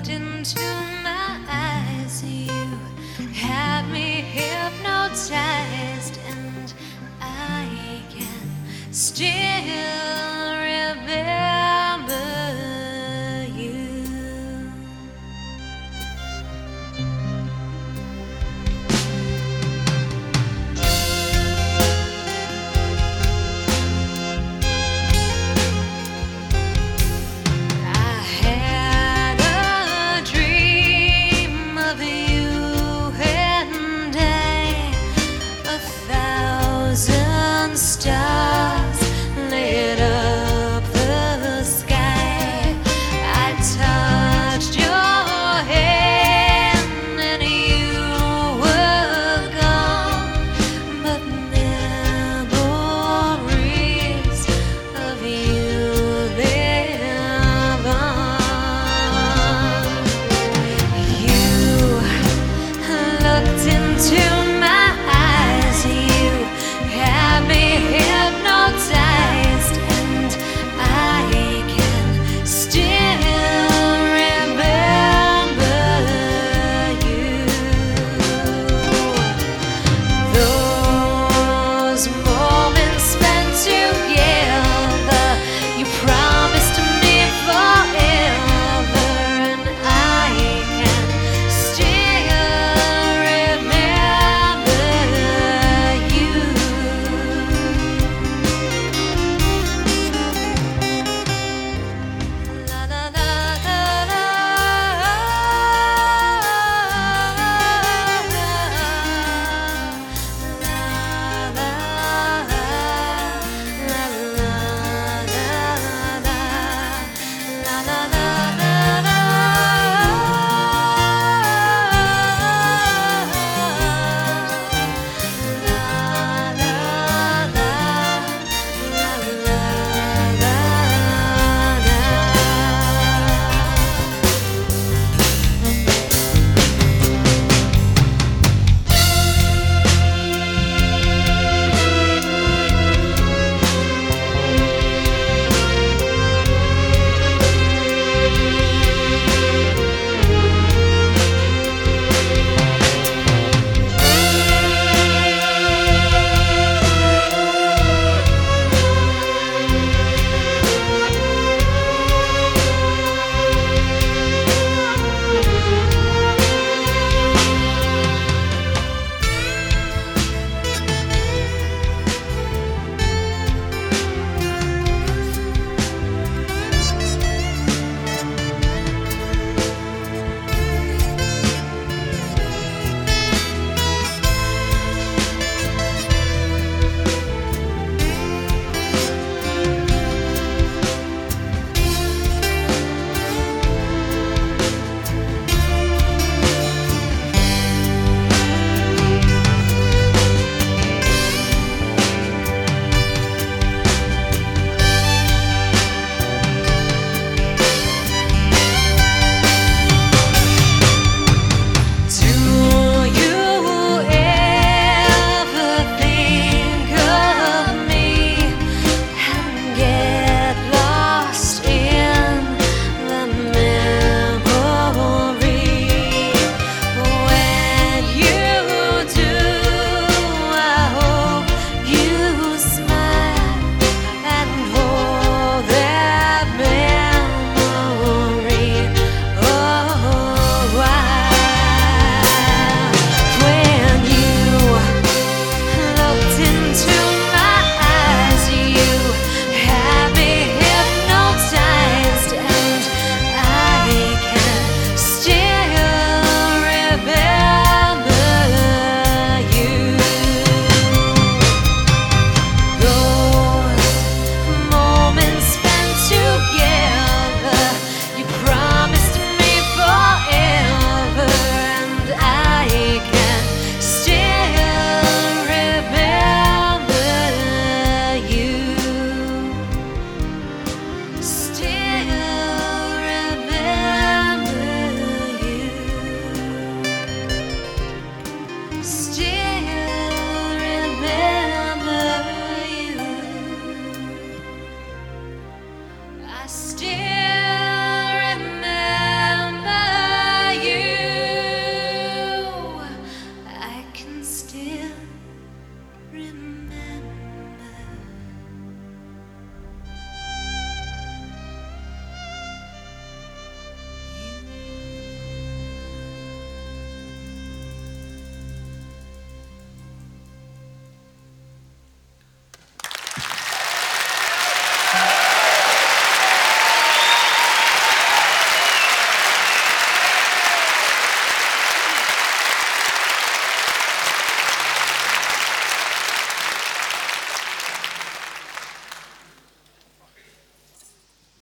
looked into my eyes, you had me hypnotized, and I can still Christian.